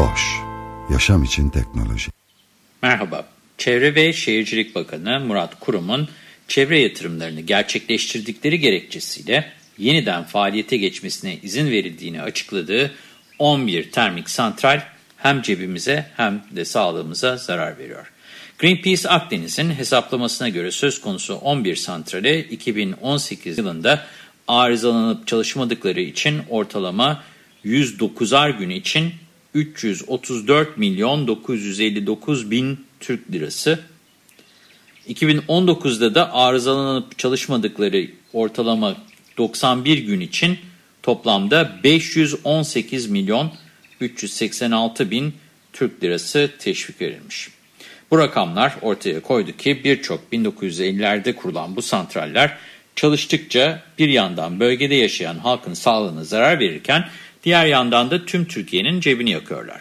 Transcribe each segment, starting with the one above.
Boş, yaşam için teknoloji. Merhaba, Çevre ve Şehircilik Bakanı Murat Kurum'un çevre yatırımlarını gerçekleştirdikleri gerekçesiyle yeniden faaliyete geçmesine izin verildiğini açıkladığı 11 termik santral hem cebimize hem de sağlığımıza zarar veriyor. Greenpeace Akdeniz'in hesaplamasına göre söz konusu 11 santrale 2018 yılında arızalanıp çalışmadıkları için ortalama 109'ar gün için 334 milyon 959 bin Türk lirası. 2019'da da arızalanıp çalışmadıkları ortalama 91 gün için toplamda 518 milyon 386 bin Türk lirası teşvik verilmiş. Bu rakamlar ortaya koydu ki birçok 1950'lerde kurulan bu santraller çalıştıkça bir yandan bölgede yaşayan halkın sağlığına zarar verirken diğer yandan da tüm Türkiye'nin cebini yakıyorlar.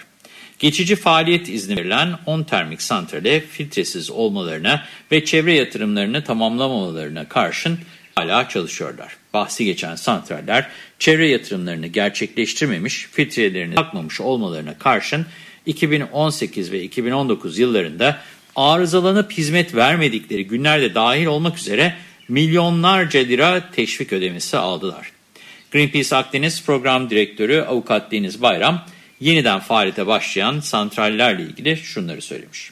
Geçici faaliyet izni verilen 10 termik santrale filtresiz olmalarına ve çevre yatırımlarını tamamlamamalarına karşın hala çalışıyorlar. Bahsi geçen santraller çevre yatırımlarını gerçekleştirmemiş, filtrelerini takmamış olmalarına karşın 2018 ve 2019 yıllarında arızalanıp hizmet vermedikleri günlerde dahil olmak üzere milyonlarca lira teşvik ödemesi aldılar. Greenpeace Akdeniz Program Direktörü Avukat Deniz Bayram, yeniden faaliyete başlayan santrallerle ilgili şunları söylemiş.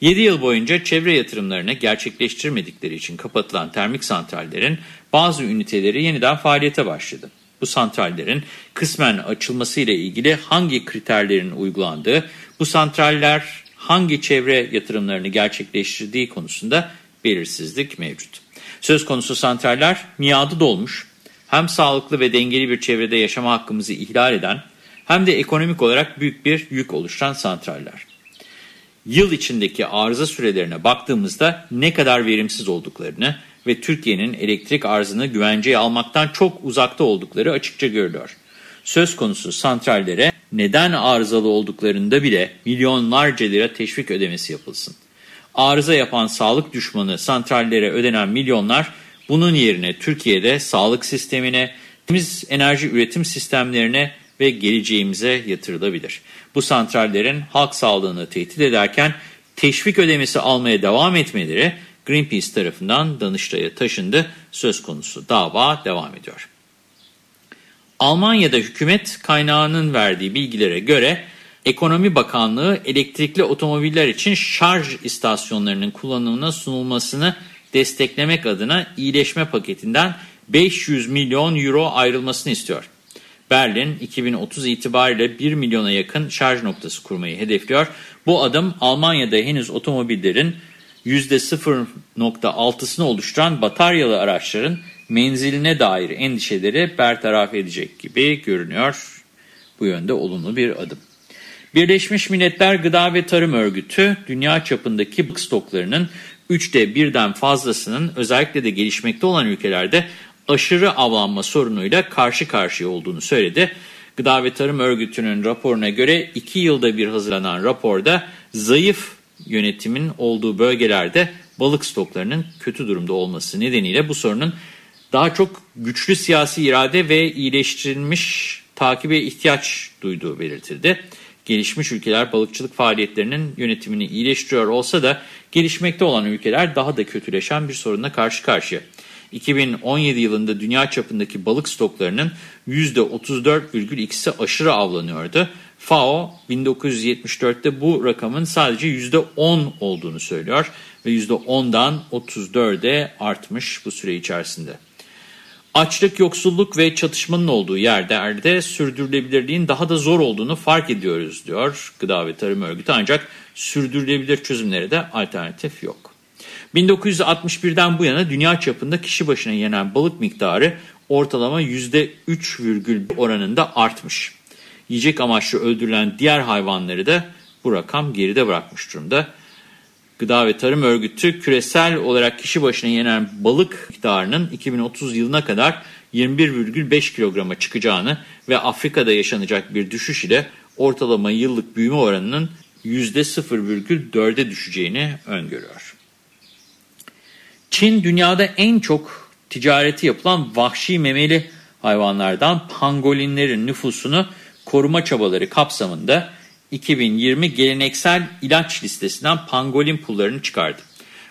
7 yıl boyunca çevre yatırımlarını gerçekleştirmedikleri için kapatılan termik santrallerin bazı üniteleri yeniden faaliyete başladı. Bu santrallerin kısmen açılması ile ilgili hangi kriterlerin uygulandığı, bu santraller hangi çevre yatırımlarını gerçekleştirdiği konusunda belirsizlik mevcut. Söz konusu santraller miadı dolmuş, hem sağlıklı ve dengeli bir çevrede yaşama hakkımızı ihlal eden hem de ekonomik olarak büyük bir yük oluşturan santraller. Yıl içindeki arıza sürelerine baktığımızda ne kadar verimsiz olduklarını ve Türkiye'nin elektrik arzını güvenceye almaktan çok uzakta oldukları açıkça görülüyor. Söz konusu santrallere neden arızalı olduklarında bile milyonlarca lira teşvik ödemesi yapılsın. Arıza yapan sağlık düşmanı santrallere ödenen milyonlar bunun yerine Türkiye'de sağlık sistemine, temiz enerji üretim sistemlerine ve geleceğimize yatırılabilir. Bu santrallerin halk sağlığını tehdit ederken teşvik ödemesi almaya devam etmeleri Greenpeace tarafından Danıştay'a taşındı. Söz konusu dava devam ediyor. Almanya'da hükümet kaynağının verdiği bilgilere göre Ekonomi Bakanlığı elektrikli otomobiller için şarj istasyonlarının kullanımına sunulmasını desteklemek adına iyileşme paketinden 500 milyon euro ayrılmasını istiyor. Berlin 2030 itibariyle 1 milyona yakın şarj noktası kurmayı hedefliyor. Bu adım Almanya'da henüz otomobillerin %0.6'sını oluşturan bataryalı araçların menziline dair endişeleri bertaraf edecek gibi görünüyor. Bu yönde olumlu bir adım. Birleşmiş Milletler Gıda ve Tarım Örgütü, dünya çapındaki balık stoklarının üçte birden fazlasının özellikle de gelişmekte olan ülkelerde aşırı avlanma sorunuyla karşı karşıya olduğunu söyledi. Gıda ve Tarım Örgütü'nün raporuna göre 2 yılda bir hazırlanan raporda zayıf yönetimin olduğu bölgelerde balık stoklarının kötü durumda olması nedeniyle bu sorunun daha çok güçlü siyasi irade ve iyileştirilmiş takibe ihtiyaç duyduğu belirtildi. Gelişmiş ülkeler balıkçılık faaliyetlerinin yönetimini iyileştiriyor olsa da gelişmekte olan ülkeler daha da kötüleşen bir sorunla karşı karşıya. 2017 yılında dünya çapındaki balık stoklarının %34,2'si aşırı avlanıyordu. FAO 1974'te bu rakamın sadece %10 olduğunu söylüyor ve %10'dan 34'e artmış bu süre içerisinde. Açlık, yoksulluk ve çatışmanın olduğu yerlerde sürdürülebilirliğin daha da zor olduğunu fark ediyoruz diyor Gıda ve Tarım Örgütü ancak sürdürülebilir çözümlere de alternatif yok. 1961'den bu yana dünya çapında kişi başına yenen balık miktarı ortalama %3,1 oranında artmış. Yiyecek amaçlı öldürülen diğer hayvanları da bu rakam geride bırakmış durumda. Gıda ve Tarım Örgütü küresel olarak kişi başına yenen balık miktarının 2030 yılına kadar 21,5 kilograma çıkacağını ve Afrika'da yaşanacak bir düşüş ile ortalama yıllık büyüme oranının %0,4'e düşeceğini öngörüyor. Çin dünyada en çok ticareti yapılan vahşi memeli hayvanlardan pangolinlerin nüfusunu koruma çabaları kapsamında 2020 geleneksel ilaç listesinden pangolin pullarını çıkardı.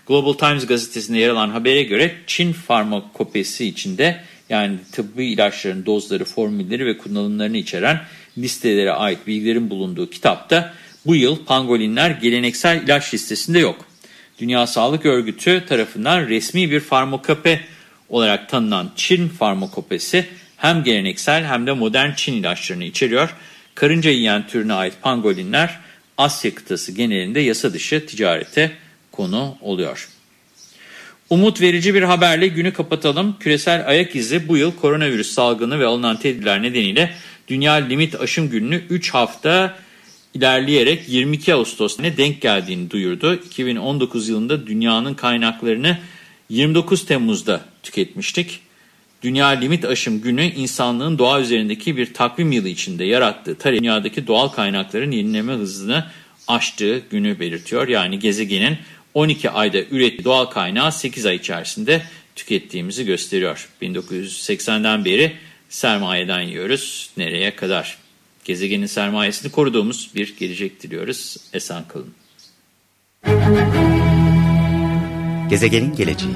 Global Times gazetesinde yer alan habere göre Çin farmakopesi içinde yani tıbbi ilaçların dozları, formülleri ve kullanımlarını içeren listelere ait bilgilerin bulunduğu kitapta bu yıl pangolinler geleneksel ilaç listesinde yok. Dünya Sağlık Örgütü tarafından resmi bir farmakope olarak tanınan Çin farmakopesi hem geleneksel hem de modern Çin ilaçlarını içeriyor. Karınca yiyen türüne ait pangolinler Asya kıtası genelinde yasa dışı ticarete konu oluyor. Umut verici bir haberle günü kapatalım. Küresel ayak izi bu yıl koronavirüs salgını ve alınan tedbirler nedeniyle Dünya Limit Aşım Günü'nü 3 hafta ilerleyerek 22 Ağustos'una denk geldiğini duyurdu. 2019 yılında dünyanın kaynaklarını 29 Temmuz'da tüketmiştik. Dünya Limit Aşım Günü insanlığın doğa üzerindeki bir takvim yılı içinde yarattığı tarih dünyadaki doğal kaynakların yenileme hızını aştığı günü belirtiyor. Yani gezegenin 12 ayda ürettiği doğal kaynağı 8 ay içerisinde tükettiğimizi gösteriyor. 1980'den beri sermayeden yiyoruz. Nereye kadar? Gezegenin sermayesini koruduğumuz bir gelecek diliyoruz. Esen kalın. Gezegenin geleceği